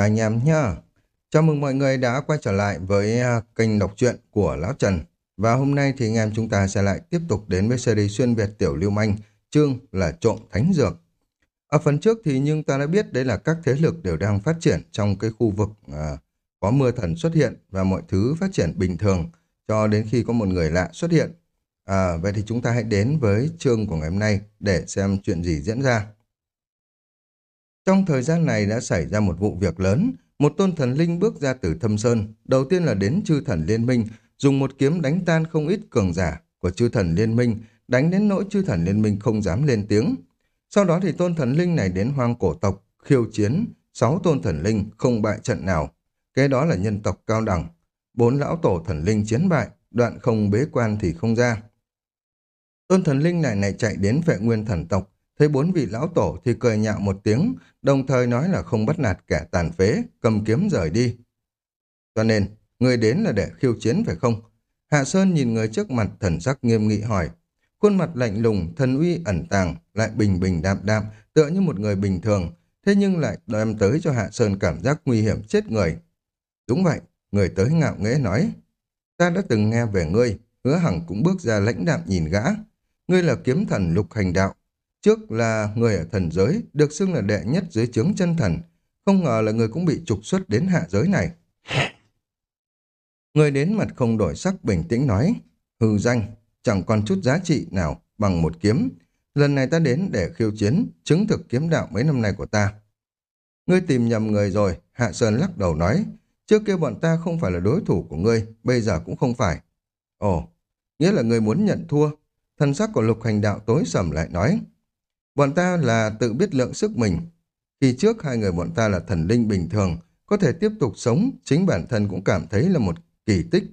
Cả anh em nhá. Chào mừng mọi người đã quay trở lại với à, kênh đọc truyện của Lão Trần. Và hôm nay thì anh em chúng ta sẽ lại tiếp tục đến với series xuyên Việt Tiểu Lưu Manh, chương là trộm thánh dược. Ở phần trước thì nhưng ta đã biết đấy là các thế lực đều đang phát triển trong cái khu vực à, có mưa thần xuất hiện và mọi thứ phát triển bình thường cho đến khi có một người lạ xuất hiện. À, vậy thì chúng ta hãy đến với chương của ngày hôm nay để xem chuyện gì diễn ra. Trong thời gian này đã xảy ra một vụ việc lớn, một tôn thần linh bước ra từ thâm sơn, đầu tiên là đến chư thần liên minh, dùng một kiếm đánh tan không ít cường giả của chư thần liên minh, đánh đến nỗi chư thần liên minh không dám lên tiếng. Sau đó thì tôn thần linh này đến hoang cổ tộc, khiêu chiến, sáu tôn thần linh không bại trận nào. Kế đó là nhân tộc cao đẳng, bốn lão tổ thần linh chiến bại, đoạn không bế quan thì không ra. Tôn thần linh này này chạy đến vệ nguyên thần tộc, Thấy bốn vị lão tổ thì cười nhạo một tiếng, đồng thời nói là không bắt nạt kẻ tàn phế, cầm kiếm rời đi. Cho nên, người đến là để khiêu chiến phải không? Hạ Sơn nhìn người trước mặt thần sắc nghiêm nghị hỏi. Khuôn mặt lạnh lùng, thần uy ẩn tàng, lại bình bình đạm đạm, tựa như một người bình thường, thế nhưng lại đem tới cho Hạ Sơn cảm giác nguy hiểm chết người. Đúng vậy, người tới ngạo nghễ nói. Ta đã từng nghe về ngươi, hứa hằng cũng bước ra lãnh đạm nhìn gã. Ngươi là kiếm thần lục hành đạo, Trước là người ở thần giới, được xưng là đệ nhất dưới chướng chân thần. Không ngờ là người cũng bị trục xuất đến hạ giới này. Người đến mặt không đổi sắc bình tĩnh nói, hư danh, chẳng còn chút giá trị nào bằng một kiếm. Lần này ta đến để khiêu chiến, chứng thực kiếm đạo mấy năm nay của ta. Ngươi tìm nhầm người rồi, Hạ Sơn lắc đầu nói, trước kia bọn ta không phải là đối thủ của ngươi, bây giờ cũng không phải. Ồ, nghĩa là ngươi muốn nhận thua. Thần sắc của lục hành đạo tối sầm lại nói, Bọn ta là tự biết lượng sức mình. Khi trước hai người bọn ta là thần linh bình thường, có thể tiếp tục sống, chính bản thân cũng cảm thấy là một kỳ tích.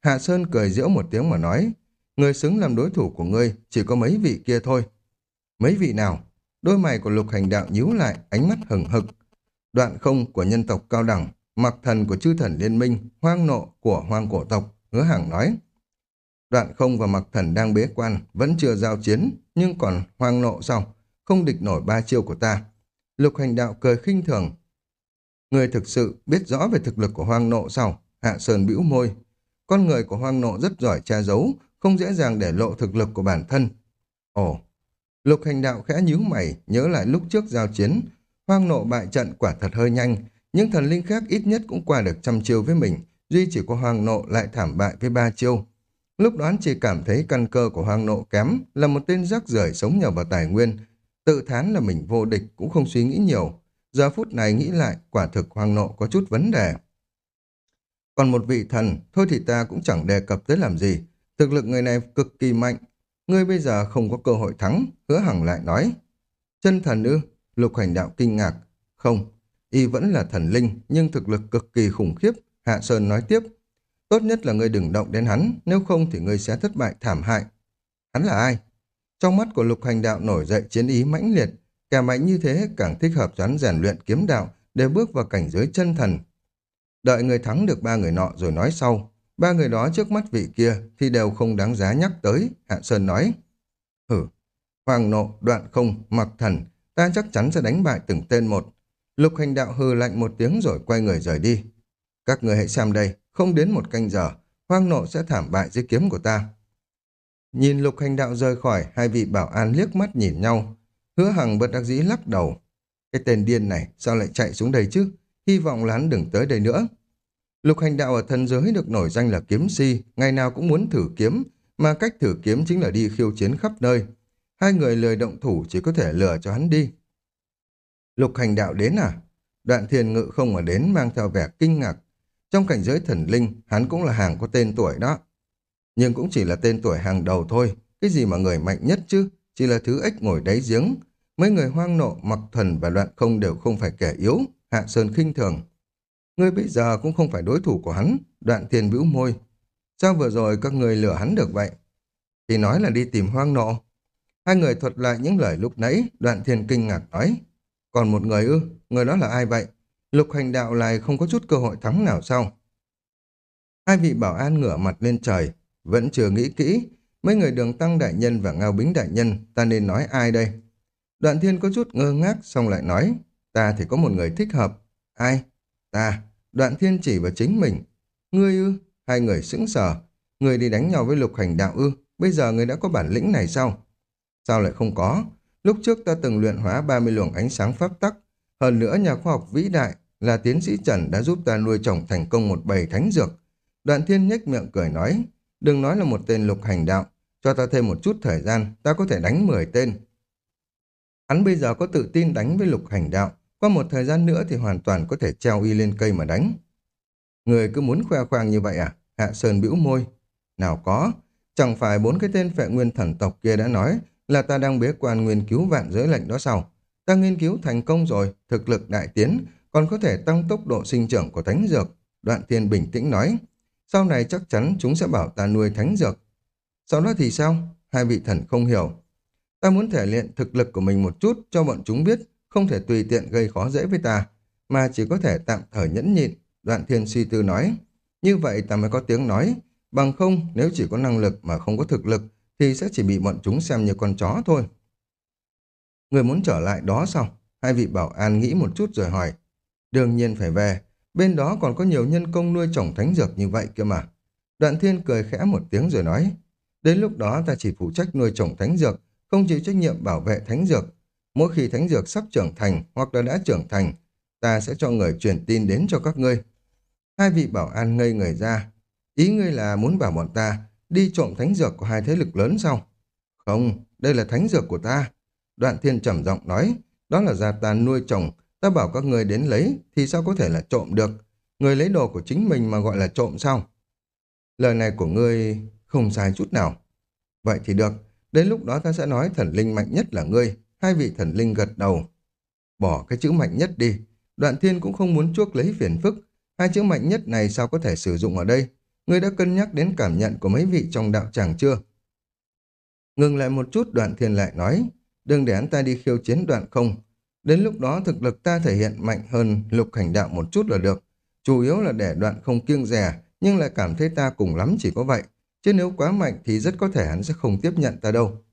Hạ Sơn cười giễu một tiếng mà nói, người xứng làm đối thủ của ngươi chỉ có mấy vị kia thôi. Mấy vị nào? Đôi mày của lục hành đạo nhíu lại, ánh mắt hừng hực. Đoạn không của nhân tộc cao đẳng, mặc thần của chư thần liên minh, hoang nộ của hoang cổ tộc, hứa hàng nói. Đoạn không và mặc thần đang bế quan, vẫn chưa giao chiến, nhưng còn hoang nộ sau không địch nổi ba chiêu của ta. Lục hành đạo cười khinh thường. Người thực sự biết rõ về thực lực của hoang nộ sao? Hạ Sơn bĩu môi. Con người của hoang nộ rất giỏi tra giấu, không dễ dàng để lộ thực lực của bản thân. Ồ, lục hành đạo khẽ nhíu mày, nhớ lại lúc trước giao chiến. Hoang nộ bại trận quả thật hơi nhanh, Những thần linh khác ít nhất cũng qua được trăm chiêu với mình, duy chỉ có hoang nộ lại thảm bại với ba chiêu. Lúc đoán chỉ cảm thấy căn cơ của hoang nộ kém, là một tên rác rưởi sống nhờ vào tài nguyên, Tự thán là mình vô địch cũng không suy nghĩ nhiều. Giờ phút này nghĩ lại, quả thực hoàng nộ có chút vấn đề. Còn một vị thần, thôi thì ta cũng chẳng đề cập tới làm gì. Thực lực người này cực kỳ mạnh. Ngươi bây giờ không có cơ hội thắng, hứa hằng lại nói. Chân thần ư? Lục hành đạo kinh ngạc. Không, y vẫn là thần linh, nhưng thực lực cực kỳ khủng khiếp. Hạ Sơn nói tiếp. Tốt nhất là ngươi đừng động đến hắn, nếu không thì ngươi sẽ thất bại thảm hại. Hắn là ai? Trong mắt của lục hành đạo nổi dậy chiến ý mãnh liệt, kẻ mạnh như thế càng thích hợp cho rèn luyện kiếm đạo để bước vào cảnh giới chân thần. Đợi người thắng được ba người nọ rồi nói sau, ba người đó trước mắt vị kia thì đều không đáng giá nhắc tới, Hạ Sơn nói. Hử, hoàng nộ, đoạn không, mặc thần, ta chắc chắn sẽ đánh bại từng tên một. Lục hành đạo hừ lạnh một tiếng rồi quay người rời đi. Các người hãy xem đây, không đến một canh giờ, hoang nộ sẽ thảm bại dưới kiếm của ta. Nhìn lục hành đạo rời khỏi, hai vị bảo an liếc mắt nhìn nhau. Hứa hằng bất đắc dĩ lắc đầu. Cái tên điên này sao lại chạy xuống đây chứ? Hy vọng là hắn đừng tới đây nữa. Lục hành đạo ở thần giới được nổi danh là kiếm si, ngày nào cũng muốn thử kiếm, mà cách thử kiếm chính là đi khiêu chiến khắp nơi. Hai người lời động thủ chỉ có thể lừa cho hắn đi. Lục hành đạo đến à? Đoạn thiền ngự không mà đến mang theo vẻ kinh ngạc. Trong cảnh giới thần linh, hắn cũng là hàng có tên tuổi đó nhưng cũng chỉ là tên tuổi hàng đầu thôi. Cái gì mà người mạnh nhất chứ? Chỉ là thứ ếch ngồi đáy giếng. Mấy người hoang nộ, mặc thần và loạn không đều không phải kẻ yếu. Hạ Sơn khinh thường. Ngươi bây giờ cũng không phải đối thủ của hắn. Đoạn thiên bĩu môi. Sao vừa rồi các người lừa hắn được vậy? Thì nói là đi tìm hoang nộ. Hai người thuật lại những lời lúc nãy, đoạn thiên kinh ngạc nói. Còn một người ư, người đó là ai vậy? Lục hành đạo lại không có chút cơ hội thắng nào sao? Hai vị bảo an ngửa mặt lên trời, vẫn chưa nghĩ kỹ, mấy người đường tăng đại nhân và ngao bính đại nhân, ta nên nói ai đây? Đoạn thiên có chút ngơ ngác, xong lại nói, ta thì có một người thích hợp. Ai? ta. Đoạn thiên chỉ vào chính mình. Ngươi ư? Hai người sững sờ. Ngươi đi đánh nhau với lục hành đạo ư? Bây giờ ngươi đã có bản lĩnh này sao? Sao lại không có? Lúc trước ta từng luyện hóa 30 luồng ánh sáng pháp tắc. Hơn nữa nhà khoa học vĩ đại là tiến sĩ Trần đã giúp ta nuôi trồng thành công một bầy thánh dược. Đoạn thiên nhếch miệng cười nói, đừng nói là một tên lục hành đạo, cho ta thêm một chút thời gian, ta có thể đánh 10 tên. Hắn bây giờ có tự tin đánh với lục hành đạo, qua một thời gian nữa thì hoàn toàn có thể treo y lên cây mà đánh. Người cứ muốn khoe khoang như vậy à? Hạ Sơn bĩu môi. Nào có, chẳng phải bốn cái tên phệ nguyên thần tộc kia đã nói là ta đang bế quan nghiên cứu vạn giới lệnh đó sao? Ta nghiên cứu thành công rồi, thực lực đại tiến, còn có thể tăng tốc độ sinh trưởng của thánh dược. Đoạn thiên bình tĩnh nói, sau này chắc chắn chúng sẽ bảo ta nuôi thánh dược. Sau đó thì sao? Hai vị thần không hiểu. Ta muốn thể luyện thực lực của mình một chút cho bọn chúng biết không thể tùy tiện gây khó dễ với ta, mà chỉ có thể tạm thời nhẫn nhịn. Đoạn thiên suy tư nói, như vậy ta mới có tiếng nói, bằng không nếu chỉ có năng lực mà không có thực lực thì sẽ chỉ bị bọn chúng xem như con chó thôi. Người muốn trở lại đó sao? Hai vị bảo an nghĩ một chút rồi hỏi. Đương nhiên phải về, bên đó còn có nhiều nhân công nuôi trồng thánh dược như vậy kia mà. Đoạn thiên cười khẽ một tiếng rồi nói, đến lúc đó ta chỉ phụ trách nuôi trồng thánh dược, không chịu trách nhiệm bảo vệ thánh dược. Mỗi khi thánh dược sắp trưởng thành hoặc là đã trưởng thành, ta sẽ cho người truyền tin đến cho các ngươi. Hai vị bảo an ngây người ra. Ý ngươi là muốn bảo bọn ta đi trộm thánh dược của hai thế lực lớn sao? Không, đây là thánh dược của ta. Đoạn thiên trầm giọng nói, đó là gia ta nuôi trồng, ta bảo các người đến lấy thì sao có thể là trộm được? Người lấy đồ của chính mình mà gọi là trộm sao? Lời này của ngươi không sai chút nào. Vậy thì được, đến lúc đó ta sẽ nói thần linh mạnh nhất là ngươi. Hai vị thần linh gật đầu. Bỏ cái chữ mạnh nhất đi. Đoạn thiên cũng không muốn chuốc lấy phiền phức. Hai chữ mạnh nhất này sao có thể sử dụng ở đây? Ngươi đã cân nhắc đến cảm nhận của mấy vị trong đạo tràng chưa? Ngừng lại một chút đoạn thiên lại nói, đừng để hắn ta đi khiêu chiến đoạn không. Đến lúc đó thực lực ta thể hiện mạnh hơn lục hành đạo một chút là được. Chủ yếu là để đoạn không kiêng rè, nhưng lại cảm thấy ta cùng lắm chỉ có vậy. Chứ nếu quá mạnh thì rất có thể hắn sẽ không tiếp nhận ta đâu.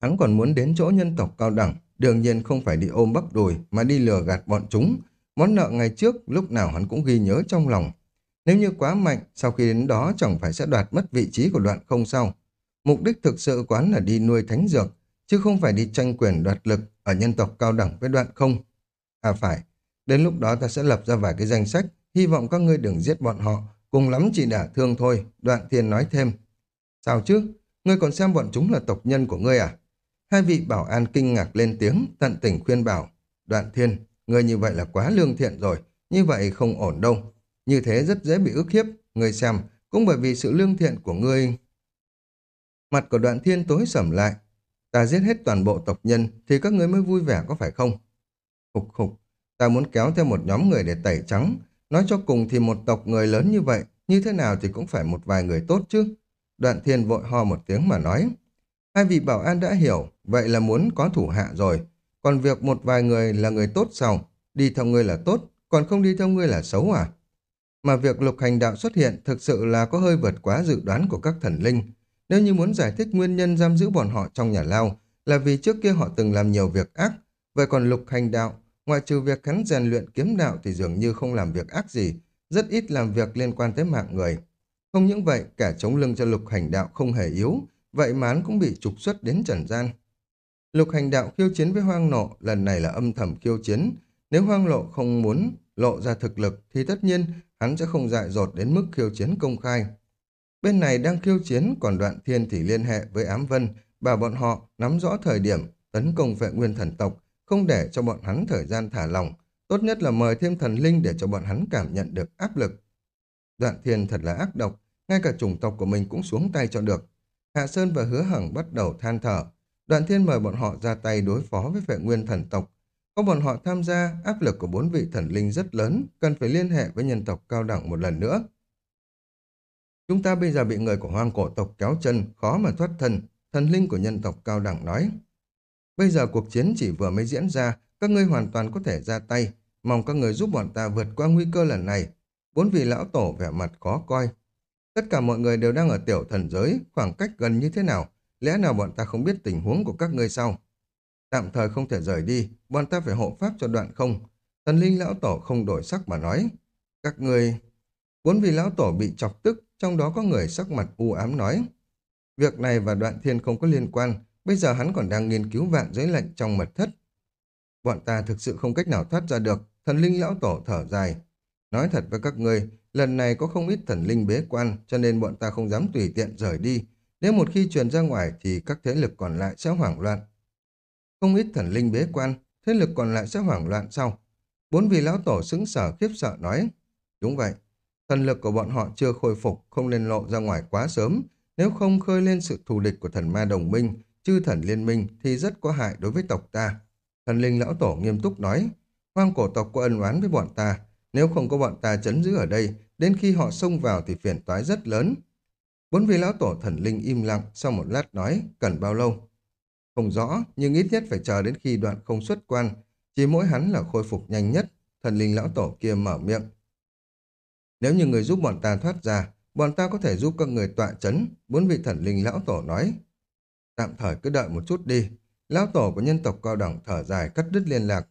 Hắn còn muốn đến chỗ nhân tộc cao đẳng, đương nhiên không phải đi ôm bắp đùi mà đi lừa gạt bọn chúng. Món nợ ngày trước lúc nào hắn cũng ghi nhớ trong lòng. Nếu như quá mạnh, sau khi đến đó chẳng phải sẽ đoạt mất vị trí của đoạn không sao. Mục đích thực sự quán là đi nuôi thánh dược, chứ không phải đi tranh quyền đoạt lực ở nhân tộc cao đẳng với đoạn không. À phải, đến lúc đó ta sẽ lập ra vài cái danh sách, hy vọng các ngươi đừng giết bọn họ, cùng lắm chỉ đả thương thôi, đoạn thiên nói thêm. Sao chứ, ngươi còn xem bọn chúng là tộc nhân của ngươi à? Hai vị bảo an kinh ngạc lên tiếng, tận tình khuyên bảo. Đoạn thiên, ngươi như vậy là quá lương thiện rồi, như vậy không ổn đâu. Như thế rất dễ bị ức hiếp, ngươi xem, cũng bởi vì sự lương thiện của ngươi. Mặt của đoạn thiên tối sầm lại. Ta giết hết toàn bộ tộc nhân thì các ngươi mới vui vẻ có phải không? Khục khục, ta muốn kéo theo một nhóm người để tẩy trắng. Nói cho cùng thì một tộc người lớn như vậy, như thế nào thì cũng phải một vài người tốt chứ. Đoạn thiên vội ho một tiếng mà nói. Hai vị bảo an đã hiểu, vậy là muốn có thủ hạ rồi. Còn việc một vài người là người tốt sao? Đi theo ngươi là tốt, còn không đi theo ngươi là xấu à? Mà việc lục hành đạo xuất hiện thực sự là có hơi vượt quá dự đoán của các thần linh. Nếu như muốn giải thích nguyên nhân giam giữ bọn họ trong nhà lao là vì trước kia họ từng làm nhiều việc ác, vậy còn lục hành đạo, ngoại trừ việc hắn rèn luyện kiếm đạo thì dường như không làm việc ác gì, rất ít làm việc liên quan tới mạng người. Không những vậy, cả chống lưng cho lục hành đạo không hề yếu, vậy mà hắn cũng bị trục xuất đến trần gian. Lục hành đạo khiêu chiến với hoang nộ, lần này là âm thầm khiêu chiến. Nếu hoang lộ không muốn lộ ra thực lực thì tất nhiên hắn sẽ không dại dột đến mức khiêu chiến công khai. Bên này đang khiêu chiến, còn đoạn thiên thì liên hệ với ám vân, bảo bọn họ nắm rõ thời điểm tấn công vệ nguyên thần tộc, không để cho bọn hắn thời gian thả lỏng. Tốt nhất là mời thêm thần linh để cho bọn hắn cảm nhận được áp lực. Đoạn thiên thật là ác độc, ngay cả chủng tộc của mình cũng xuống tay cho được. Hạ Sơn và Hứa Hằng bắt đầu than thở. Đoạn thiên mời bọn họ ra tay đối phó với vệ nguyên thần tộc. Có bọn họ tham gia, áp lực của bốn vị thần linh rất lớn, cần phải liên hệ với nhân tộc cao đẳng một lần nữa. Chúng ta bây giờ bị người của hoang cổ tộc kéo chân, khó mà thoát thân, thần linh của nhân tộc cao đẳng nói. Bây giờ cuộc chiến chỉ vừa mới diễn ra, các ngươi hoàn toàn có thể ra tay, mong các người giúp bọn ta vượt qua nguy cơ lần này. Bốn vị lão tổ vẻ mặt khó coi. Tất cả mọi người đều đang ở tiểu thần giới, khoảng cách gần như thế nào, lẽ nào bọn ta không biết tình huống của các ngươi sau Tạm thời không thể rời đi, bọn ta phải hộ pháp cho đoạn không. Thần linh lão tổ không đổi sắc mà nói. Các người... Bốn vị lão tổ bị chọc tức, trong đó có người sắc mặt u ám nói. Việc này và đoạn thiên không có liên quan, bây giờ hắn còn đang nghiên cứu vạn giới lệnh trong mật thất. Bọn ta thực sự không cách nào thoát ra được, thần linh lão tổ thở dài. Nói thật với các người, lần này có không ít thần linh bế quan, cho nên bọn ta không dám tùy tiện rời đi. Nếu một khi truyền ra ngoài thì các thế lực còn lại sẽ hoảng loạn. Không ít thần linh bế quan, thế lực còn lại sẽ hoảng loạn sau. Bốn vị lão tổ xứng sở khiếp sợ nói. Đúng vậy, thần lực của bọn họ chưa khôi phục, không nên lộ ra ngoài quá sớm. Nếu không khơi lên sự thù địch của thần ma đồng minh, chư thần liên minh thì rất có hại đối với tộc ta. Thần linh lão tổ nghiêm túc nói, hoang cổ tộc có ân oán với bọn ta, nếu không có bọn ta chấn giữ ở đây, đến khi họ xông vào thì phiền toái rất lớn. Bốn vị lão tổ thần linh im lặng, sau một lát nói, cần bao lâu? Không rõ, nhưng ít nhất phải chờ đến khi đoạn không xuất quan, chỉ mỗi hắn là khôi phục nhanh nhất, thần linh lão tổ kia mở miệng. Nếu như người giúp bọn ta thoát ra, bọn ta có thể giúp các người tọa chấn, bốn vị thần linh lão tổ nói. Tạm thời cứ đợi một chút đi, lão tổ của nhân tộc cao đẳng thở dài cắt đứt liên lạc.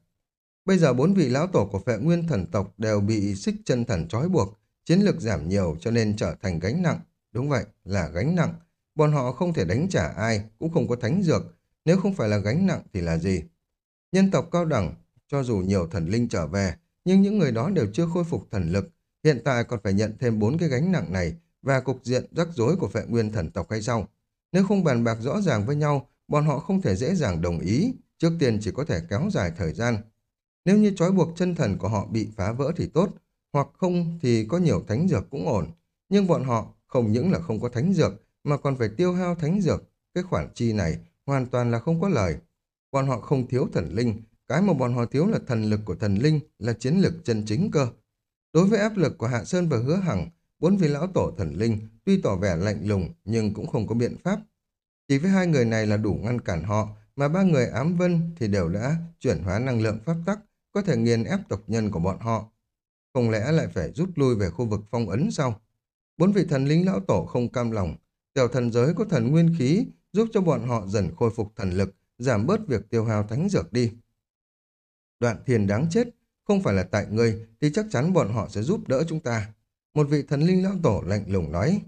Bây giờ bốn vị lão tổ của phệ nguyên thần tộc đều bị xích chân thần trói buộc, chiến lược giảm nhiều cho nên trở thành gánh nặng. Đúng vậy, là gánh nặng. Bọn họ không thể đánh trả ai, cũng không có thánh dược. Nếu không phải là gánh nặng thì là gì? Nhân tộc cao đẳng, cho dù nhiều thần linh trở về, nhưng những người đó đều chưa khôi phục thần lực. Hiện tại còn phải nhận thêm bốn cái gánh nặng này và cục diện rắc rối của phệ nguyên thần tộc hay sao? Nếu không bàn bạc rõ ràng với nhau, bọn họ không thể dễ dàng đồng ý, trước tiên chỉ có thể kéo dài thời gian. Nếu như trói buộc chân thần của họ bị phá vỡ thì tốt, hoặc không thì có nhiều thánh dược cũng ổn. Nhưng bọn họ không những là không có thánh dược, mà còn phải tiêu hao thánh dược. Cái khoản chi này hoàn toàn là không có lời. Bọn họ không thiếu thần linh, cái mà bọn họ thiếu là thần lực của thần linh, là chiến lực chân chính cơ. Đối với áp lực của Hạ Sơn và Hứa Hằng, bốn vị lão tổ thần linh tuy tỏ vẻ lạnh lùng nhưng cũng không có biện pháp. Chỉ với hai người này là đủ ngăn cản họ, mà ba người ám vân thì đều đã chuyển hóa năng lượng pháp tắc, có thể nghiền ép tộc nhân của bọn họ. Không lẽ lại phải rút lui về khu vực phong ấn sao? Bốn vị thần linh lão tổ không cam lòng, tiểu thần giới có thần nguyên khí giúp cho bọn họ dần khôi phục thần lực, giảm bớt việc tiêu hao thánh dược đi. Đoạn thiền đáng chết, không phải là tại ngươi thì chắc chắn bọn họ sẽ giúp đỡ chúng ta. Một vị thần linh lão tổ lạnh lùng nói.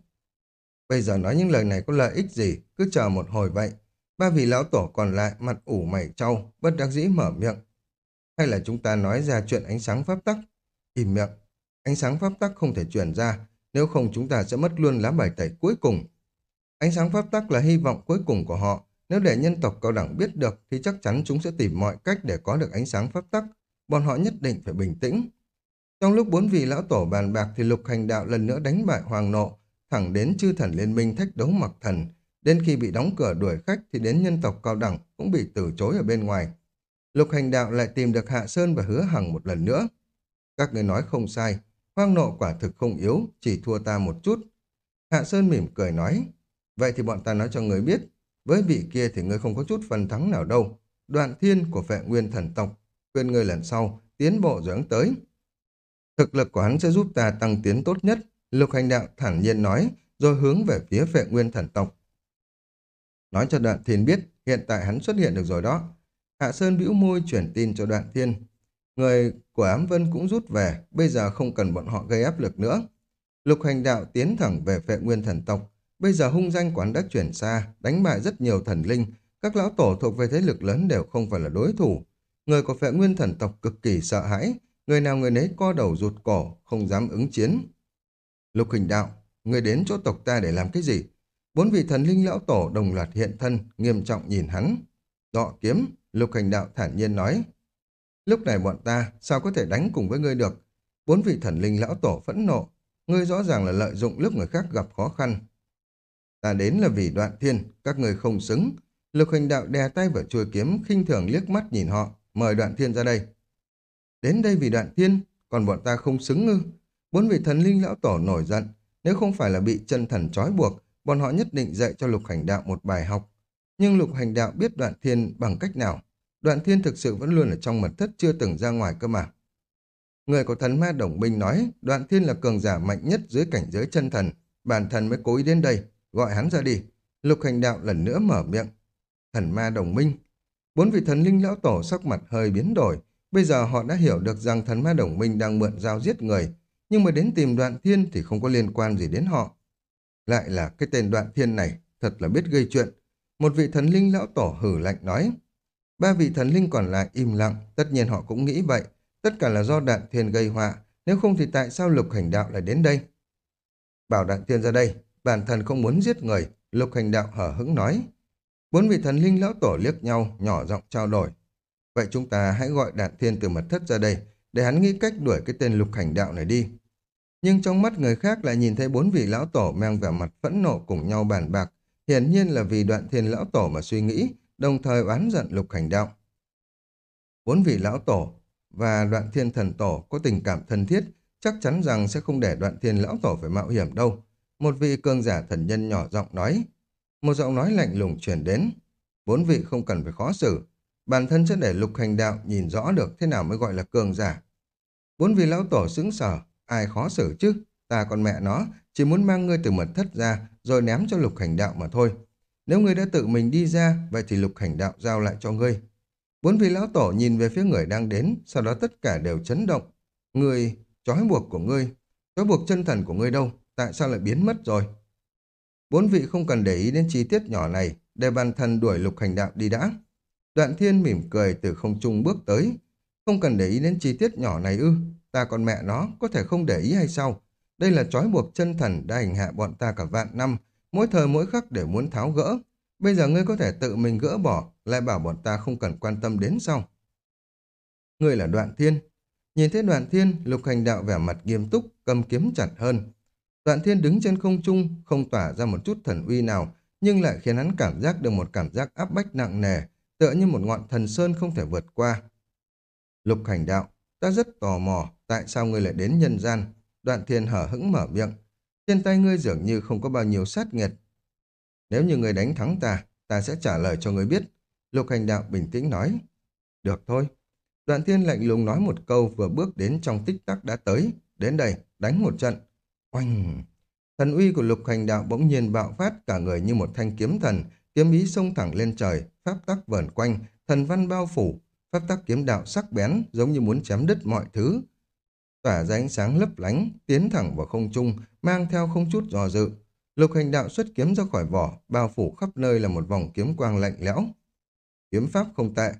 Bây giờ nói những lời này có lợi ích gì, cứ chờ một hồi vậy. Ba vị lão tổ còn lại mặt ủ mày trau, bất đắc dĩ mở miệng. Hay là chúng ta nói ra chuyện ánh sáng pháp tắc? Im miệng. Ánh sáng pháp tắc không thể truyền ra, nếu không chúng ta sẽ mất luôn lá bài tẩy cuối cùng. Ánh sáng pháp tắc là hy vọng cuối cùng của họ. Nếu để nhân tộc cao đẳng biết được thì chắc chắn chúng sẽ tìm mọi cách để có được ánh sáng pháp tắc. Bọn họ nhất định phải bình tĩnh. Trong lúc bốn vị lão tổ bàn bạc thì lục hành đạo lần nữa đánh bại hoàng nộ, thẳng đến chư thần liên minh thách đấu mặc thần. Đến khi bị đóng cửa đuổi khách thì đến nhân tộc cao đẳng cũng bị từ chối ở bên ngoài. Lục hành đạo lại tìm được Hạ Sơn và hứa hằng một lần nữa. Các người nói không sai, hoang nộ quả thực không yếu, chỉ thua ta một chút. Hạ Sơn mỉm cười nói, vậy thì bọn ta nói cho người biết, với vị kia thì ngươi không có chút phần thắng nào đâu. Đoạn thiên của vệ nguyên thần tộc, khuyên ngươi lần sau, tiến bộ dưỡng tới. Thực lực của hắn sẽ giúp ta tăng tiến tốt nhất, lục hành đạo thản nhiên nói, rồi hướng về phía vệ nguyên thần tộc. Nói cho đoạn thiên biết, hiện tại hắn xuất hiện được rồi đó. Hạ Sơn bĩu môi chuyển tin cho đoạn thiên. Người của ám vân cũng rút về, bây giờ không cần bọn họ gây áp lực nữa. Lục hành đạo tiến thẳng về phệ nguyên thần tộc. Bây giờ hung danh quán đã chuyển xa, đánh bại rất nhiều thần linh. Các lão tổ thuộc về thế lực lớn đều không phải là đối thủ. Người của phệ nguyên thần tộc cực kỳ sợ hãi. Người nào người nấy co đầu rụt cổ, không dám ứng chiến. Lục hình đạo, người đến chỗ tộc ta để làm cái gì? Bốn vị thần linh lão tổ đồng loạt hiện thân, nghiêm trọng nhìn hắn. Đọ kiếm, lục hình đạo thản nhiên nói. Lúc này bọn ta sao có thể đánh cùng với ngươi được? Bốn vị thần linh lão tổ phẫn nộ. Ngươi rõ ràng là lợi dụng lúc người khác gặp khó khăn. Ta đến là vì đoạn thiên, các người không xứng. Lục hình đạo đè tay vào chuôi kiếm, khinh thường liếc mắt nhìn họ, mời đoạn thiên ra đây. Đến đây vì đoạn thiên, còn bọn ta không xứng ngư. Bốn vị thần linh lão tổ nổi giận, nếu không phải là bị chân thần trói buộc, bọn họ nhất định dạy cho lục hành đạo một bài học. Nhưng lục hành đạo biết đoạn thiên bằng cách nào? Đoạn thiên thực sự vẫn luôn ở trong mật thất chưa từng ra ngoài cơ mà. Người của thần ma đồng minh nói đoạn thiên là cường giả mạnh nhất dưới cảnh giới chân thần. Bản thân mới cố ý đến đây, gọi hắn ra đi. Lục hành đạo lần nữa mở miệng. Thần ma đồng minh. Bốn vị thần linh lão tổ sắc mặt hơi biến đổi. Bây giờ họ đã hiểu được rằng thần ma đồng minh đang mượn dao giết người, nhưng mà đến tìm đoạn thiên thì không có liên quan gì đến họ. Lại là cái tên đoạn thiên này, thật là biết gây chuyện. Một vị thần linh lão tổ hử lạnh nói. Ba vị thần linh còn lại im lặng, tất nhiên họ cũng nghĩ vậy. Tất cả là do đoạn thiên gây họa, nếu không thì tại sao lục hành đạo lại đến đây? Bảo đoạn thiên ra đây, bản thân không muốn giết người, lục hành đạo hở hững nói. Bốn vị thần linh lão tổ liếc nhau, nhỏ giọng trao đổi. Vậy chúng ta hãy gọi đạn thiên từ mật thất ra đây, để hắn nghĩ cách đuổi cái tên lục hành đạo này đi. Nhưng trong mắt người khác lại nhìn thấy bốn vị lão tổ mang vẻ mặt phẫn nộ cùng nhau bàn bạc, hiển nhiên là vì đoạn thiên lão tổ mà suy nghĩ, đồng thời oán giận lục hành đạo. Bốn vị lão tổ và đoạn thiên thần tổ có tình cảm thân thiết, chắc chắn rằng sẽ không để đoạn thiên lão tổ phải mạo hiểm đâu. Một vị cường giả thần nhân nhỏ giọng nói. Một giọng nói lạnh lùng truyền đến. Bốn vị không cần phải khó xử. Bản thân sẽ để lục hành đạo nhìn rõ được thế nào mới gọi là cường giả. Bốn vị lão tổ xứng sở ai khó xử chứ? Ta còn mẹ nó, chỉ muốn mang ngươi từ mật thất ra rồi ném cho lục hành đạo mà thôi. Nếu ngươi đã tự mình đi ra, vậy thì lục hành đạo giao lại cho ngươi. Bốn vị lão tổ nhìn về phía người đang đến, sau đó tất cả đều chấn động. Ngươi, trói buộc của ngươi, trói buộc chân thần của ngươi đâu, tại sao lại biến mất rồi? Bốn vị không cần để ý đến chi tiết nhỏ này, để bản thân đuổi lục hành đạo đi đã. Đoạn thiên mỉm cười từ không trung bước tới. Không cần để ý đến chi tiết nhỏ này ư, ta còn mẹ nó, có thể không để ý hay sao? Đây là trói buộc chân thần đã hành hạ bọn ta cả vạn năm, mỗi thời mỗi khắc để muốn tháo gỡ. Bây giờ ngươi có thể tự mình gỡ bỏ, lại bảo bọn ta không cần quan tâm đến sao? Ngươi là đoạn thiên. Nhìn thấy đoạn thiên, lục hành đạo vẻ mặt nghiêm túc, cầm kiếm chặt hơn. Đoạn thiên đứng trên không trung, không tỏa ra một chút thần uy nào, nhưng lại khiến hắn cảm giác được một cảm giác áp bách nặng nề, tựa như một ngọn thần sơn không thể vượt qua. Lục hành đạo, ta rất tò mò, tại sao ngươi lại đến nhân gian? Đoạn thiên hở hững mở miệng. Trên tay ngươi dường như không có bao nhiêu sát nghiệt. Nếu như ngươi đánh thắng ta, ta sẽ trả lời cho ngươi biết. Lục hành đạo bình tĩnh nói. Được thôi. Đoạn thiên lạnh lùng nói một câu vừa bước đến trong tích tắc đã tới. Đến đây, đánh một trận. Oanh! Thần uy của lục hành đạo bỗng nhiên bạo phát cả người như một thanh kiếm thần, kiếm ý xông thẳng lên trời, pháp tắc vờn quanh, thần văn bao phủ, pháp tắc kiếm đạo sắc bén giống như muốn chém đứt mọi thứ. Tỏa ra ánh sáng lấp lánh, tiến thẳng vào không trung, mang theo không chút dò dự. Lục hành đạo xuất kiếm ra khỏi vỏ, bao phủ khắp nơi là một vòng kiếm quang lạnh lẽo. Kiếm pháp không tệ.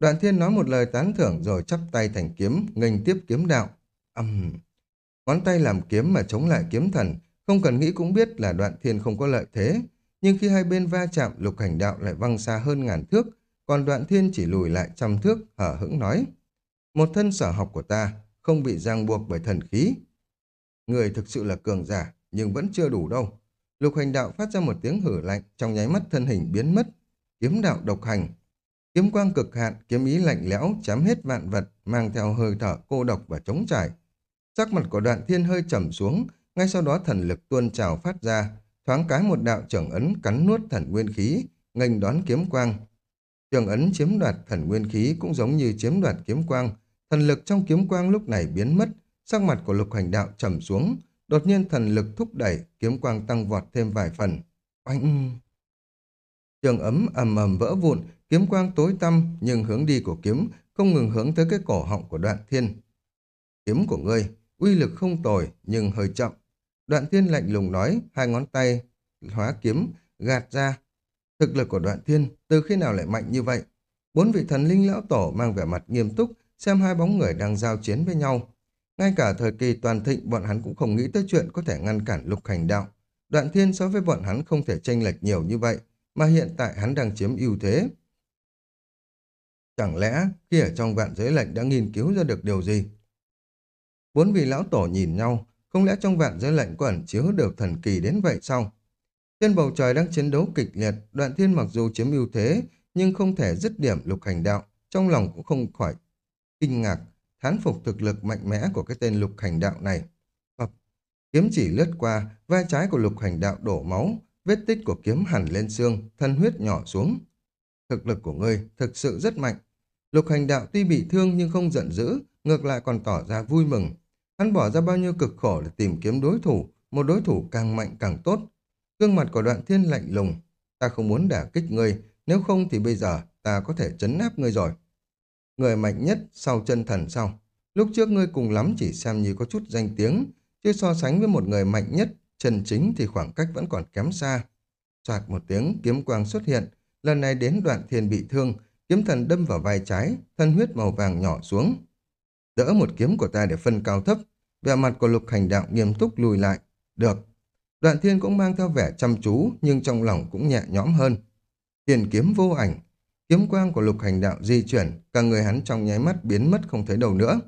Đoạn thiên nói một lời tán thưởng rồi chắp tay thành kiếm, nghênh tiếp kiếm đạo. Âm... Uhm. Ngón tay làm kiếm mà chống lại kiếm thần, không cần nghĩ cũng biết là đoạn thiên không có lợi thế. Nhưng khi hai bên va chạm, lục hành đạo lại văng xa hơn ngàn thước, còn đoạn thiên chỉ lùi lại trăm thước, hở hững nói. Một thân sở học của ta, không bị ràng buộc bởi thần khí. Người thực sự là cường giả, nhưng vẫn chưa đủ đâu. Lục hành đạo phát ra một tiếng hử lạnh, trong nháy mắt thân hình biến mất. Kiếm đạo độc hành. Kiếm quang cực hạn, kiếm ý lạnh lẽo, chém hết vạn vật, mang theo hơi thở cô độc và chống trải. Sắc mặt của đoạn thiên hơi trầm xuống, ngay sau đó thần lực tuôn trào phát ra, thoáng cái một đạo trưởng ấn cắn nuốt thần nguyên khí, nghênh đón kiếm quang. Trường ấn chiếm đoạt thần nguyên khí cũng giống như chiếm đoạt kiếm quang, thần lực trong kiếm quang lúc này biến mất, sắc mặt của lục hành đạo trầm xuống, đột nhiên thần lực thúc đẩy, kiếm quang tăng vọt thêm vài phần. Oanh! Trường ấm ầm ầm vỡ vụn, kiếm quang tối tăm nhưng hướng đi của kiếm không ngừng hướng tới cái cổ họng của đoạn thiên. Kiếm của ngươi, uy lực không tồi nhưng hơi chậm. Đoạn thiên lạnh lùng nói, hai ngón tay hóa kiếm, gạt ra. Thực lực của đoạn thiên từ khi nào lại mạnh như vậy? Bốn vị thần linh lão tổ mang vẻ mặt nghiêm túc, xem hai bóng người đang giao chiến với nhau. Ngay cả thời kỳ toàn thịnh bọn hắn cũng không nghĩ tới chuyện có thể ngăn cản lục hành đạo. Đoạn thiên so với bọn hắn không thể tranh lệch nhiều như vậy, mà hiện tại hắn đang chiếm ưu thế. Chẳng lẽ khi ở trong vạn giới lệnh đã nghiên cứu ra được điều gì? Bốn vị lão tổ nhìn nhau, không lẽ trong vạn giới lệnh có ẩn chứa được thần kỳ đến vậy sao? Trên bầu trời đang chiến đấu kịch liệt, đoạn thiên mặc dù chiếm ưu thế, nhưng không thể dứt điểm lục hành đạo, trong lòng cũng không khỏi kinh ngạc, thán phục thực lực mạnh mẽ của cái tên lục hành đạo này. Hoặc, kiếm chỉ lướt qua, vai trái của lục hành đạo đổ máu, vết tích của kiếm hẳn lên xương, thân huyết nhỏ xuống. Thực lực của ngươi thực sự rất mạnh. Lục hành đạo tuy bị thương nhưng không giận dữ, ngược lại còn tỏ ra vui mừng. Hắn bỏ ra bao nhiêu cực khổ để tìm kiếm đối thủ, một đối thủ càng mạnh càng tốt. Gương mặt của đoạn thiên lạnh lùng. Ta không muốn đả kích ngươi, nếu không thì bây giờ ta có thể chấn áp ngươi rồi. Người mạnh nhất sau chân thần sau. Lúc trước ngươi cùng lắm chỉ xem như có chút danh tiếng, chứ so sánh với một người mạnh nhất, chân chính thì khoảng cách vẫn còn kém xa. Soạt một tiếng, kiếm quang xuất hiện, lần này đến đoạn thiên bị thương, kiếm thần đâm vào vai trái, thân huyết màu vàng nhỏ xuống. Đỡ một kiếm của ta để phân cao thấp, vẻ mặt của lục hành đạo nghiêm túc lùi lại. Được. Đoạn thiên cũng mang theo vẻ chăm chú, nhưng trong lòng cũng nhẹ nhõm hơn. Tiền kiếm vô ảnh, kiếm quang của lục hành đạo di chuyển, cả người hắn trong nháy mắt biến mất không thấy đâu nữa.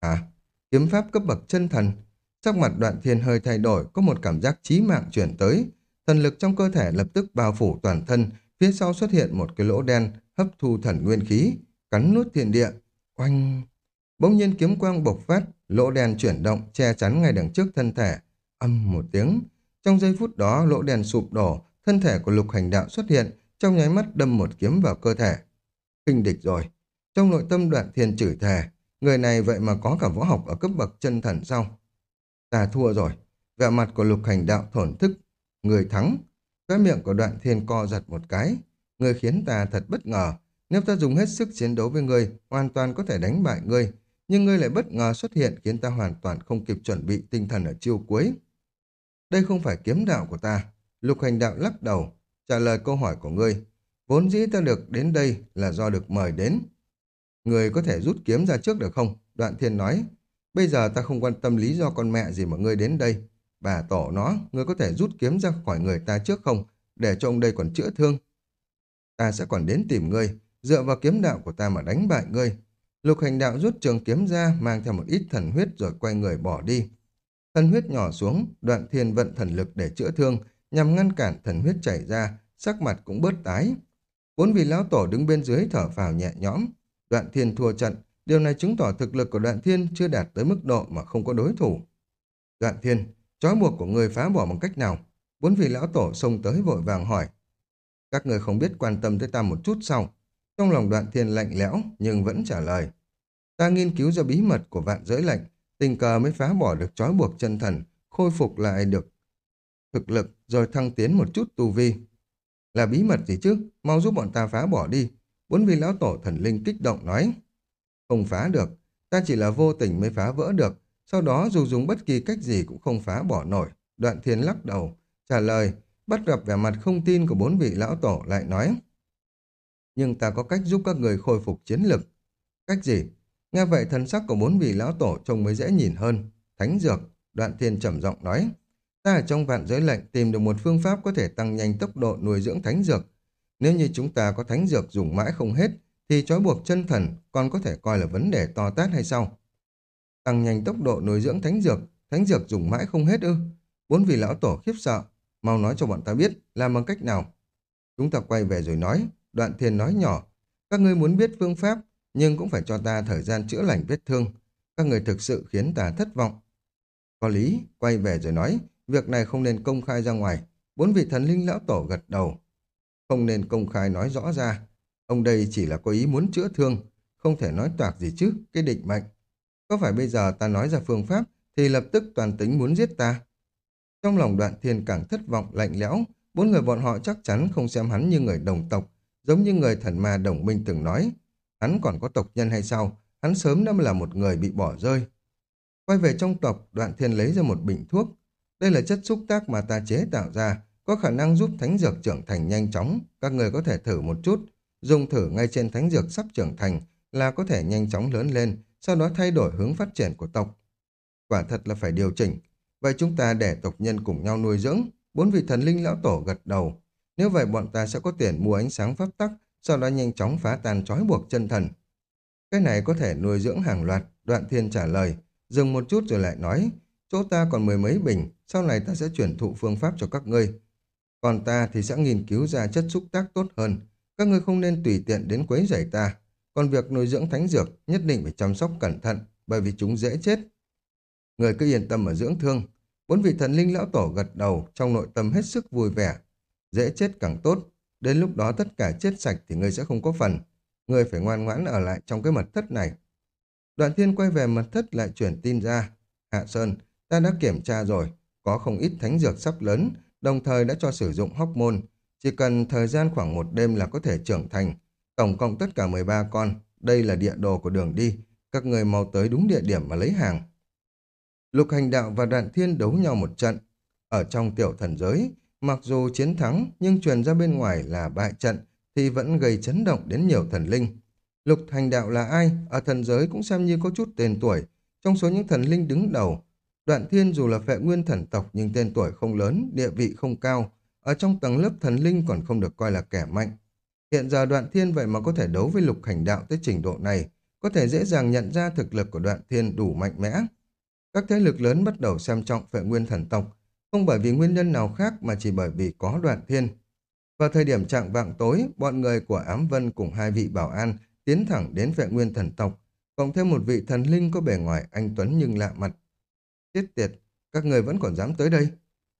À, kiếm pháp cấp bậc chân thần. Sắc mặt đoạn thiên hơi thay đổi, có một cảm giác chí mạng chuyển tới. Thần lực trong cơ thể lập tức bao phủ toàn thân, phía sau xuất hiện một cái lỗ đen, hấp thu thần nguyên khí, cắn nuốt thiên địa. Oanh! Bỗng nhiên kiếm quang bộc phát, lỗ đen chuyển động, che chắn ngay đằng trước thân thể. Âm một tiếng. Trong giây phút đó, lỗ đen sụp đổ, thân thể của lục hành đạo xuất hiện, trong nháy mắt đâm một kiếm vào cơ thể. Kinh địch rồi. Trong nội tâm đoạn thiên chửi thề, người này vậy mà có cả võ học ở cấp bậc chân thần sau. Ta thua rồi. Vẻ mặt của lục hành đạo thổn thức. Người thắng. Cái miệng của đoạn thiên co giật một cái. Người khiến ta thật bất ngờ. Nếu ta dùng hết sức chiến đấu với ngươi, hoàn toàn có thể đánh bại ngươi. Nhưng ngươi lại bất ngờ xuất hiện khiến ta hoàn toàn không kịp chuẩn bị tinh thần ở chiêu cuối. Đây không phải kiếm đạo của ta. Lục hành đạo lắc đầu, trả lời câu hỏi của ngươi. Vốn dĩ ta được đến đây là do được mời đến. Người có thể rút kiếm ra trước được không? Đoạn thiên nói. Bây giờ ta không quan tâm lý do con mẹ gì mà ngươi đến đây. Bà tổ nó, ngươi có thể rút kiếm ra khỏi người ta trước không? Để cho ông đây còn chữa thương. Ta sẽ còn đến tìm ngươi, dựa vào kiếm đạo của ta mà đánh bại ngươi. Lục hành đạo rút trường kiếm ra, mang theo một ít thần huyết rồi quay người bỏ đi. Thần huyết nhỏ xuống, đoạn thiên vận thần lực để chữa thương, nhằm ngăn cản thần huyết chảy ra, sắc mặt cũng bớt tái. Bốn vị lão tổ đứng bên dưới thở phào nhẹ nhõm. Đoạn thiên thua trận, điều này chứng tỏ thực lực của đoạn thiên chưa đạt tới mức độ mà không có đối thủ. Đoạn thiên, trói buộc của người phá bỏ bằng cách nào? Bốn vị lão tổ xông tới vội vàng hỏi. Các người không biết quan tâm tới ta một chút sao? Trong lòng đoạn thiên lạnh lẽo nhưng vẫn trả lời. Ta nghiên cứu ra bí mật của vạn giới lệnh, tình cờ mới phá bỏ được trói buộc chân thần, khôi phục lại được thực lực rồi thăng tiến một chút tu vi. Là bí mật gì chứ? Mau giúp bọn ta phá bỏ đi. Bốn vị lão tổ thần linh kích động nói. Không phá được, ta chỉ là vô tình mới phá vỡ được. Sau đó dù dùng bất kỳ cách gì cũng không phá bỏ nổi. Đoạn thiên lắc đầu, trả lời, bắt gặp vẻ mặt không tin của bốn vị lão tổ lại nói. Nhưng ta có cách giúp các người khôi phục chiến lực. Cách gì? Nghe vậy thần sắc của bốn vị lão tổ trông mới dễ nhìn hơn. Thánh dược, đoạn thiên trầm giọng nói. Ta ở trong vạn giới lệnh tìm được một phương pháp có thể tăng nhanh tốc độ nuôi dưỡng thánh dược. Nếu như chúng ta có thánh dược dùng mãi không hết, thì trói buộc chân thần còn có thể coi là vấn đề to tát hay sao? Tăng nhanh tốc độ nuôi dưỡng thánh dược, thánh dược dùng mãi không hết ư? Bốn vị lão tổ khiếp sợ, mau nói cho bọn ta biết làm bằng cách nào. Chúng ta quay về rồi nói, đoạn thiên nói nhỏ, các ngươi muốn biết phương pháp, nhưng cũng phải cho ta thời gian chữa lành vết thương. Các người thực sự khiến ta thất vọng. Có lý, quay về rồi nói, việc này không nên công khai ra ngoài. Bốn vị thần linh lão tổ gật đầu. Không nên công khai nói rõ ra. Ông đây chỉ là có ý muốn chữa thương, không thể nói toạc gì chứ, cái định mệnh. Có phải bây giờ ta nói ra phương pháp, thì lập tức toàn tính muốn giết ta? Trong lòng đoạn thiên càng thất vọng, lạnh lẽo, bốn người bọn họ chắc chắn không xem hắn như người đồng tộc, giống như người thần ma đồng minh từng nói. Hắn còn có tộc nhân hay sao? Hắn sớm đã là một người bị bỏ rơi. Quay về trong tộc, đoạn thiên lấy ra một bình thuốc. Đây là chất xúc tác mà ta chế tạo ra, có khả năng giúp thánh dược trưởng thành nhanh chóng. Các người có thể thử một chút, dùng thử ngay trên thánh dược sắp trưởng thành là có thể nhanh chóng lớn lên, sau đó thay đổi hướng phát triển của tộc. Quả thật là phải điều chỉnh. Vậy chúng ta để tộc nhân cùng nhau nuôi dưỡng. Bốn vị thần linh lão tổ gật đầu. Nếu vậy bọn ta sẽ có tiền mua ánh sáng pháp tắc, sau đó nhanh chóng phá tan trói buộc chân thần. Cái này có thể nuôi dưỡng hàng loạt, đoạn thiên trả lời, dừng một chút rồi lại nói, chỗ ta còn mười mấy bình, sau này ta sẽ chuyển thụ phương pháp cho các ngươi. Còn ta thì sẽ nghiên cứu ra chất xúc tác tốt hơn, các ngươi không nên tùy tiện đến quấy rầy ta. Còn việc nuôi dưỡng thánh dược nhất định phải chăm sóc cẩn thận, bởi vì chúng dễ chết. Người cứ yên tâm ở dưỡng thương. Bốn vị thần linh lão tổ gật đầu, trong nội tâm hết sức vui vẻ. Dễ chết càng tốt, đến lúc đó tất cả chết sạch thì ngươi sẽ không có phần. Ngươi phải ngoan ngoãn ở lại trong cái mật thất này. Đoạn thiên quay về mật thất lại chuyển tin ra. Hạ Sơn, ta đã kiểm tra rồi, có không ít thánh dược sắp lớn, đồng thời đã cho sử dụng hóc môn. Chỉ cần thời gian khoảng một đêm là có thể trưởng thành. Tổng cộng tất cả 13 con, đây là địa đồ của đường đi, các người mau tới đúng địa điểm mà lấy hàng. Lục hành đạo và đoạn thiên đấu nhau một trận. Ở trong tiểu thần giới, mặc dù chiến thắng nhưng truyền ra bên ngoài là bại trận thì vẫn gây chấn động đến nhiều thần linh. Lục Thành đạo là ai? Ở thần giới cũng xem như có chút tên tuổi. Trong số những thần linh đứng đầu, đoạn thiên dù là phệ nguyên thần tộc nhưng tên tuổi không lớn, địa vị không cao. Ở trong tầng lớp thần linh còn không được coi là kẻ mạnh. Hiện giờ đoạn thiên vậy mà có thể đấu với lục hành đạo tới trình độ này, có thể dễ dàng nhận ra thực lực của đoạn thiên đủ mạnh mẽ. Các thế lực lớn bắt đầu xem trọng phệ nguyên thần tộc, không bởi vì nguyên nhân nào khác mà chỉ bởi vì có đoạn thiên. Vào thời điểm trạng vạng tối, bọn người của Ám Vân cùng hai vị bảo an tiến thẳng đến vệ nguyên thần tộc, cộng thêm một vị thần linh có bề ngoài anh Tuấn nhưng lạ mặt. Chết tiệt, các người vẫn còn dám tới đây.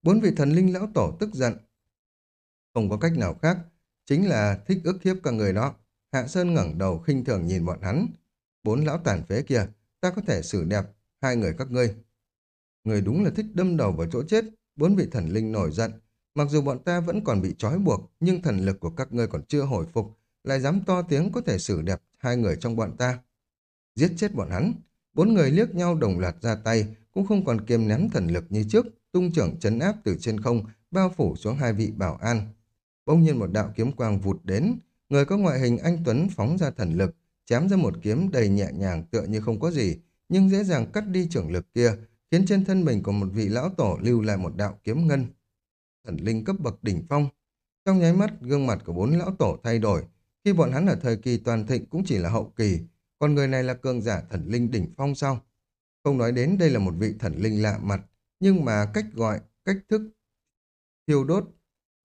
Bốn vị thần linh lão tổ tức giận. Không có cách nào khác, chính là thích ức hiếp các người đó. Hạ Sơn ngẩng đầu khinh thường nhìn bọn hắn. Bốn lão tàn phế kia, ta có thể xử đẹp hai người các ngươi. Người đúng là thích đâm đầu vào chỗ chết, bốn vị thần linh nổi giận. Mặc dù bọn ta vẫn còn bị trói buộc, nhưng thần lực của các ngươi còn chưa hồi phục, lại dám to tiếng có thể xử đẹp hai người trong bọn ta. Giết chết bọn hắn, bốn người liếc nhau đồng loạt ra tay, cũng không còn kiềm nén thần lực như trước, tung trưởng chấn áp từ trên không, bao phủ xuống hai vị bảo an. Bỗng nhiên một đạo kiếm quang vụt đến, người có ngoại hình anh Tuấn phóng ra thần lực, chém ra một kiếm đầy nhẹ nhàng tựa như không có gì, nhưng dễ dàng cắt đi trưởng lực kia, khiến trên thân mình của một vị lão tổ lưu lại một đạo kiếm ngân. Thần linh cấp bậc đỉnh phong. Trong nháy mắt, gương mặt của bốn lão tổ thay đổi. Khi bọn hắn ở thời kỳ toàn thịnh cũng chỉ là hậu kỳ, còn người này là cường giả thần linh đỉnh phong sao? Không nói đến đây là một vị thần linh lạ mặt, nhưng mà cách gọi, cách thức thiêu đốt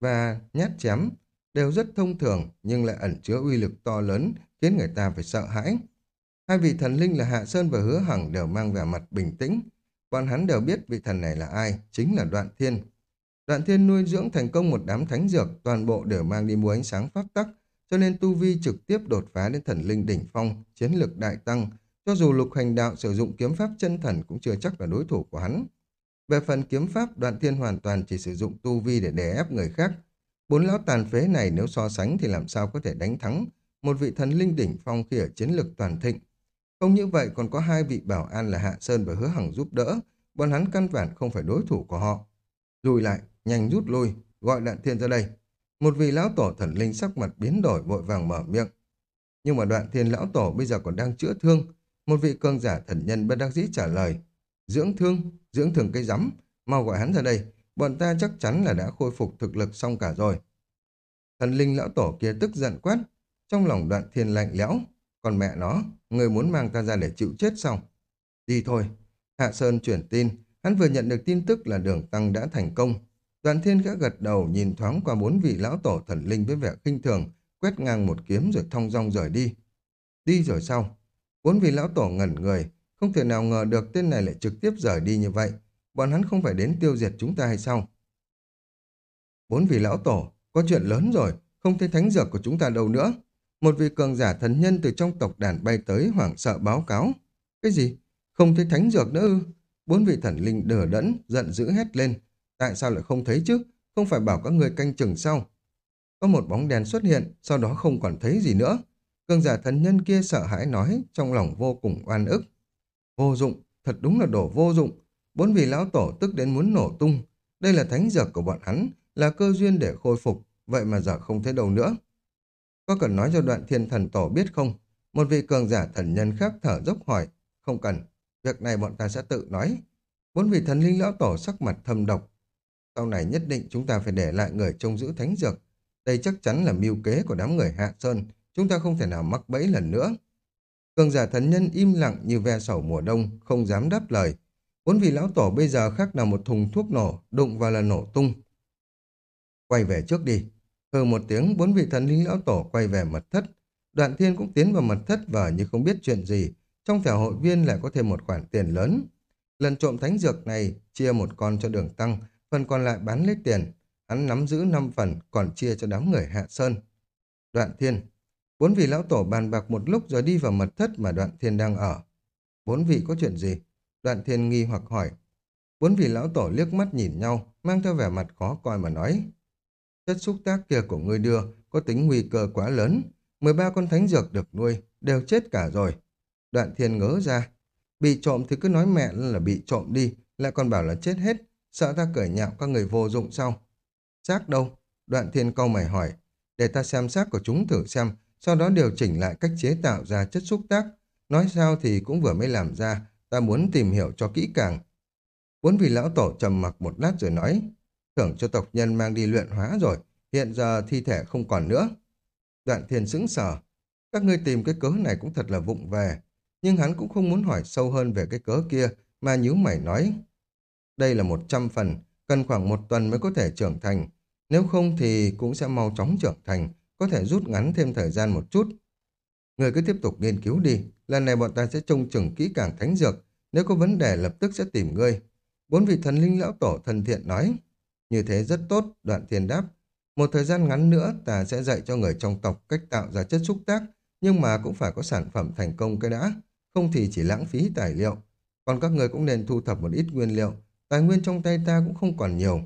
và nhát chém đều rất thông thường nhưng lại ẩn chứa uy lực to lớn khiến người ta phải sợ hãi. Hai vị thần linh là Hạ Sơn và Hứa Hằng đều mang vẻ mặt bình tĩnh. Bọn hắn đều biết vị thần này là ai, chính là Đoạn Thiên. Đoạn Thiên nuôi dưỡng thành công một đám thánh dược, toàn bộ đều mang đi mua ánh sáng pháp tắc, cho nên Tu Vi trực tiếp đột phá đến thần linh đỉnh phong, chiến lực đại tăng. Cho dù lục hành đạo sử dụng kiếm pháp chân thần cũng chưa chắc là đối thủ của hắn. Về phần kiếm pháp, Đoạn Thiên hoàn toàn chỉ sử dụng Tu Vi để đè ép người khác. Bốn lão tàn phế này nếu so sánh thì làm sao có thể đánh thắng một vị thần linh đỉnh phong khi ở chiến lực toàn thịnh. Không như vậy còn có hai vị bảo an là Hạ Sơn và Hứa Hằng giúp đỡ, bọn hắn căn bản không phải đối thủ của họ. Lùi lại, nhanh rút lui, gọi đoạn thiên ra đây. Một vị lão tổ thần linh sắc mặt biến đổi vội vàng mở miệng. Nhưng mà đoạn thiên lão tổ bây giờ còn đang chữa thương. Một vị cường giả thần nhân bất đắc dĩ trả lời. Dưỡng thương, dưỡng thương cây rắm, mau gọi hắn ra đây. Bọn ta chắc chắn là đã khôi phục thực lực xong cả rồi. Thần linh lão tổ kia tức giận quát. Trong lòng đoạn thiên lạnh lẽo. Còn mẹ nó, người muốn mang ta ra để chịu chết xong. Đi thôi. Hạ Sơn chuyển tin. Hắn vừa nhận được tin tức là đường tăng đã thành công. Đoàn thiên gã gật đầu nhìn thoáng qua bốn vị lão tổ thần linh với vẻ khinh thường, quét ngang một kiếm rồi thong dong rời đi. Đi rồi sau Bốn vị lão tổ ngẩn người, không thể nào ngờ được tên này lại trực tiếp rời đi như vậy. Bọn hắn không phải đến tiêu diệt chúng ta hay sao? Bốn vị lão tổ, có chuyện lớn rồi, không thấy thánh dược của chúng ta đâu nữa. Một vị cường giả thần nhân từ trong tộc đàn bay tới hoảng sợ báo cáo. Cái gì? Không thấy thánh dược nữa ư? Bốn vị thần linh đờ đẫn, giận dữ hét lên. Tại sao lại không thấy chứ? Không phải bảo các người canh chừng sao? Có một bóng đèn xuất hiện, sau đó không còn thấy gì nữa. Cường giả thần nhân kia sợ hãi nói, trong lòng vô cùng oan ức. Vô dụng, thật đúng là đổ vô dụng. Bốn vị lão tổ tức đến muốn nổ tung. Đây là thánh dược của bọn hắn, là cơ duyên để khôi phục, vậy mà giờ không thấy đâu nữa. Có cần nói cho đoạn thiên thần tổ biết không? Một vị cường giả thần nhân khác thở dốc hỏi. Không cần, việc này bọn ta sẽ tự nói. Bốn vị thần linh lão tổ sắc mặt thâm độc. Sau này nhất định chúng ta phải để lại người trông giữ thánh dược. Đây chắc chắn là mưu kế của đám người Hạ Sơn. Chúng ta không thể nào mắc bẫy lần nữa. Cường giả thần nhân im lặng như ve sầu mùa đông, không dám đáp lời. Bốn vị lão tổ bây giờ khác nào một thùng thuốc nổ, đụng vào là nổ tung. Quay về trước đi, Hừ một tiếng, bốn vị thần linh lão tổ quay về mật thất. Đoạn thiên cũng tiến vào mật thất vờ như không biết chuyện gì. Trong thẻ hội viên lại có thêm một khoản tiền lớn. Lần trộm thánh dược này chia một con cho đường tăng, phần còn lại bán lấy tiền. Hắn nắm giữ 5 phần, còn chia cho đám người hạ sơn. Đoạn thiên. Bốn vị lão tổ bàn bạc một lúc rồi đi vào mật thất mà đoạn thiên đang ở. Bốn vị có chuyện gì? Đoạn thiên nghi hoặc hỏi. Bốn vị lão tổ liếc mắt nhìn nhau, mang theo vẻ mặt khó coi mà nói. Chất xúc tác kia của ngươi đưa có tính nguy cơ quá lớn. 13 con thánh dược được nuôi, đều chết cả rồi. Đoạn thiên ngớ ra. Bị trộm thì cứ nói mẹ là bị trộm đi, lại còn bảo là chết hết, sợ ta cởi nhạo các người vô dụng sau. Xác đâu? Đoạn thiên câu mày hỏi. Để ta xem xác của chúng thử xem, sau đó điều chỉnh lại cách chế tạo ra chất xúc tác. Nói sao thì cũng vừa mới làm ra, ta muốn tìm hiểu cho kỹ càng. Bốn vị lão tổ trầm mặc một lát rồi nói, thưởng cho tộc nhân mang đi luyện hóa rồi, hiện giờ thi thể không còn nữa. Đoạn thiên sững sờ, các ngươi tìm cái cớ này cũng thật là vụng về, nhưng hắn cũng không muốn hỏi sâu hơn về cái cớ kia, mà nhíu mày nói. Đây là một trăm phần, cần khoảng một tuần mới có thể trưởng thành, nếu không thì cũng sẽ mau chóng trưởng thành, có thể rút ngắn thêm thời gian một chút. Người cứ tiếp tục nghiên cứu đi, lần này bọn ta sẽ trông chừng kỹ càng thánh dược, nếu có vấn đề lập tức sẽ tìm ngươi. Bốn vị thần linh lão tổ thân thiện nói, như thế rất tốt, đoạn thiên đáp. Một thời gian ngắn nữa ta sẽ dạy cho người trong tộc cách tạo ra chất xúc tác, nhưng mà cũng phải có sản phẩm thành công cái đã, không thì chỉ lãng phí tài liệu. Còn các người cũng nên thu thập một ít nguyên liệu, tài nguyên trong tay ta cũng không còn nhiều.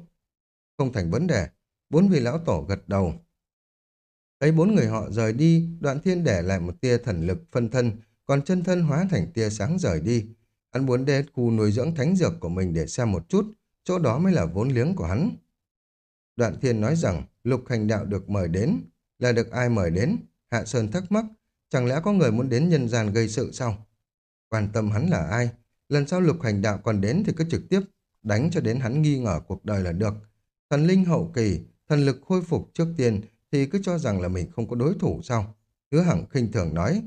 Không thành vấn đề, bốn vị lão tổ gật đầu. Thấy bốn người họ rời đi, đoạn thiên để lại một tia thần lực phân thân, còn chân thân hóa thành tia sáng rời đi. Hắn muốn đến khu nuôi dưỡng thánh dược của mình để xem một chút, chỗ đó mới là vốn liếng của hắn. Đoạn thiên nói rằng lục hành đạo được mời đến, là được ai mời đến? Hạ Sơn thắc mắc, chẳng lẽ có người muốn đến nhân gian gây sự sao? Quan tâm hắn là ai? Lần sau lục hành đạo còn đến thì cứ trực tiếp đánh cho đến hắn nghi ngờ cuộc đời là được. Thần linh hậu kỳ, thần lực khôi phục trước tiên thì cứ cho rằng là mình không có đối thủ sao? Hứa hẳn khinh thường nói,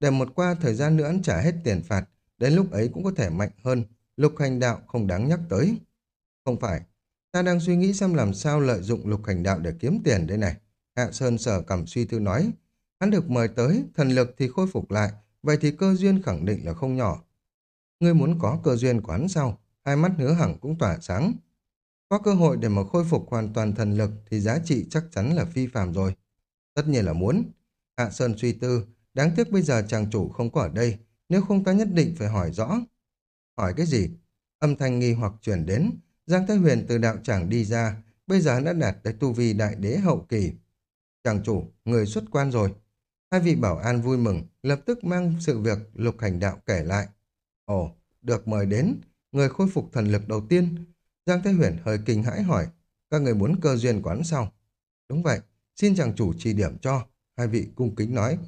để một qua thời gian nữa hắn trả hết tiền phạt, đến lúc ấy cũng có thể mạnh hơn, lục hành đạo không đáng nhắc tới. Không phải, ta đang suy nghĩ xem làm sao lợi dụng lục hành đạo để kiếm tiền đây này. Hạ Sơn sở cầm suy tư nói, hắn được mời tới, thần lực thì khôi phục lại, vậy thì cơ duyên khẳng định là không nhỏ. Ngươi muốn có cơ duyên của hắn sao? Hai mắt hứa hẳn cũng tỏa sáng. Có cơ hội để mà khôi phục hoàn toàn thần lực thì giá trị chắc chắn là phi phàm rồi. Tất nhiên là muốn. Hạ Sơn suy tư, đáng tiếc bây giờ chàng chủ không có ở đây, nếu không ta nhất định phải hỏi rõ. Hỏi cái gì? Âm thanh nghi hoặc chuyển đến, Giang Thái Huyền từ đạo tràng đi ra, bây giờ đã đạt tới tu vi đại đế hậu kỳ. Chàng chủ, người xuất quan rồi. Hai vị bảo an vui mừng, lập tức mang sự việc lục hành đạo kể lại. Ồ, được mời đến, người khôi phục thần lực đầu tiên. Giang Thái Huyền hơi kinh hãi hỏi, các người muốn cơ duyên quán sao? Đúng vậy, xin chàng chủ chỉ điểm cho. Hai vị cung kính nói.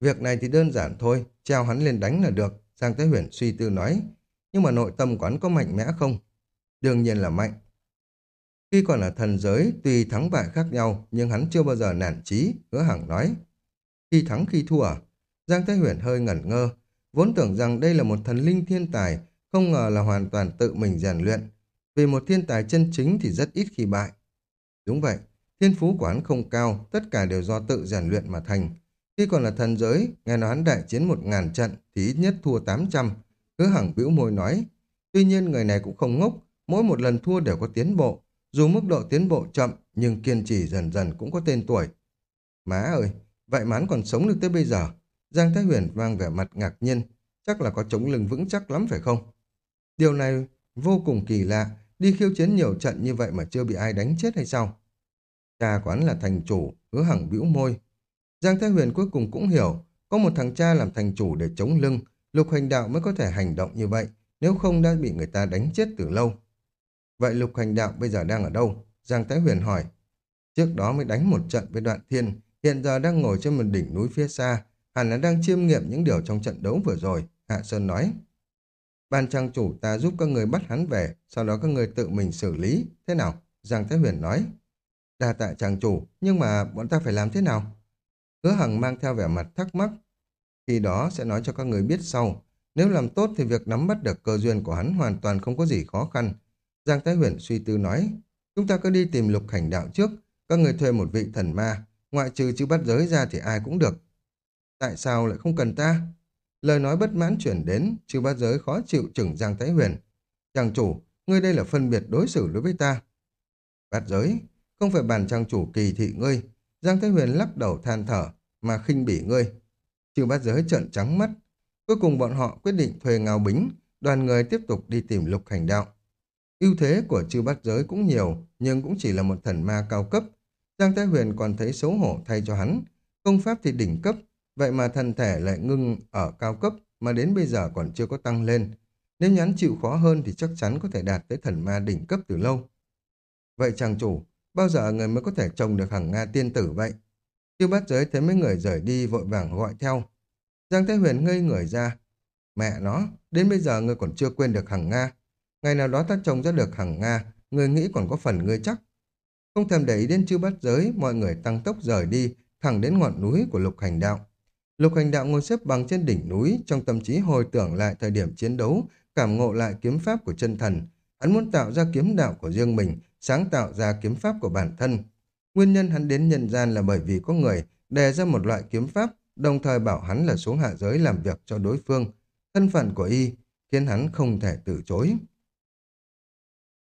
Việc này thì đơn giản thôi, treo hắn lên đánh là được. Giang Thái Huyền suy tư nói. Nhưng mà nội tâm quán có mạnh mẽ không? Đương nhiên là mạnh. Khi còn là thần giới, tuy thắng bại khác nhau, nhưng hắn chưa bao giờ nản chí, hứa hằng nói. Khi thắng khi thua à? Giang Thái Huyền hơi ngẩn ngơ, vốn tưởng rằng đây là một thần linh thiên tài, không ngờ là hoàn toàn tự mình rèn luyện. Vì một thiên tài chân chính thì rất ít khi bại. Đúng vậy, thiên phú quán không cao, tất cả đều do tự rèn luyện mà thành. Khi còn là thần giới, nghe nói hắn đại chiến một ngàn trận thì ít nhất thua tám trăm Hứa hằng bĩu môi nói. Tuy nhiên người này cũng không ngốc, mỗi một lần thua đều có tiến bộ. Dù mức độ tiến bộ chậm, nhưng kiên trì dần dần cũng có tên tuổi. Má ơi, vậy mán còn sống được tới bây giờ. Giang Thái Huyền vang vẻ mặt ngạc nhiên, chắc là có chống lưng vững chắc lắm phải không? Điều này vô cùng kỳ lạ, đi khiêu chiến nhiều trận như vậy mà chưa bị ai đánh chết hay sao? Cha quán là thành chủ, hứa hằng bĩu môi. Giang Thái Huyền cuối cùng cũng hiểu, có một thằng cha làm thành chủ để chống lưng, lục hành đạo mới có thể hành động như vậy, nếu không đã bị người ta đánh chết từ lâu. Vậy lục hành đạo bây giờ đang ở đâu? Giang Thái Huyền hỏi. Trước đó mới đánh một trận với đoạn thiên, hiện giờ đang ngồi trên một đỉnh núi phía xa, hẳn là đang chiêm nghiệm những điều trong trận đấu vừa rồi, Hạ Sơn nói. Ban trang chủ ta giúp các người bắt hắn về, sau đó các người tự mình xử lý, thế nào? Giang Thái Huyền nói. Đa tạ trang chủ, nhưng mà bọn ta phải làm thế nào? Hứa Hằng mang theo vẻ mặt thắc mắc. Khi đó sẽ nói cho các người biết sau. Nếu làm tốt thì việc nắm bắt được cơ duyên của hắn hoàn toàn không có gì khó khăn. Giang Thái Huyền suy tư nói, chúng ta cứ đi tìm lục hành đạo trước, các người thuê một vị thần ma, ngoại trừ chữ bắt giới ra thì ai cũng được. Tại sao lại không cần ta? Lời nói bất mãn chuyển đến, chư bát giới khó chịu chừng Giang Thái Huyền. Chàng chủ, ngươi đây là phân biệt đối xử đối với ta. Bát giới, không phải bàn trang chủ kỳ thị ngươi. Giang Thái Huyền lắc đầu than thở, mà khinh bỉ ngươi. Chư bát giới trợn trắng mắt. Cuối cùng bọn họ quyết định thuê ngao bính, đoàn người tiếp tục đi tìm lục hành đạo. Ưu thế của chư bát giới cũng nhiều, nhưng cũng chỉ là một thần ma cao cấp. Giang Thái Huyền còn thấy xấu hổ thay cho hắn. Công pháp thì đỉnh cấp, vậy mà thần thể lại ngưng ở cao cấp mà đến bây giờ còn chưa có tăng lên. Nếu nhắn chịu khó hơn thì chắc chắn có thể đạt tới thần ma đỉnh cấp từ lâu. Vậy chàng chủ, bao giờ người mới có thể trồng được hằng Nga tiên tử vậy? Tiêu bát giới thấy mấy người rời đi vội vàng gọi theo. Giang Thái Huyền ngây người ra. Mẹ nó, đến bây giờ người còn chưa quên được hằng Nga. Ngày nào đó ta trồng ra được hằng Nga, người nghĩ còn có phần ngươi chắc. Không thèm để ý đến chư bát giới, mọi người tăng tốc rời đi, thẳng đến ngọn núi của lục hành đạo. Lục hành đạo ngồi xếp bằng trên đỉnh núi, trong tâm trí hồi tưởng lại thời điểm chiến đấu, cảm ngộ lại kiếm pháp của chân thần. Hắn muốn tạo ra kiếm đạo của riêng mình, sáng tạo ra kiếm pháp của bản thân. Nguyên nhân hắn đến nhân gian là bởi vì có người đề ra một loại kiếm pháp, đồng thời bảo hắn là xuống hạ giới làm việc cho đối phương. Thân phận của y khiến hắn không thể từ chối.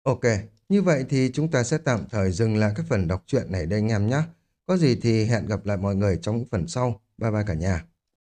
Ok, như vậy thì chúng ta sẽ tạm thời dừng lại các phần đọc truyện này đây anh em nhé. Có gì thì hẹn gặp lại mọi người trong phần sau. Bye bye cả nhà.